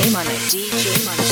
DJ Money. DJ Money.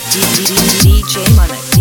DJ Malik.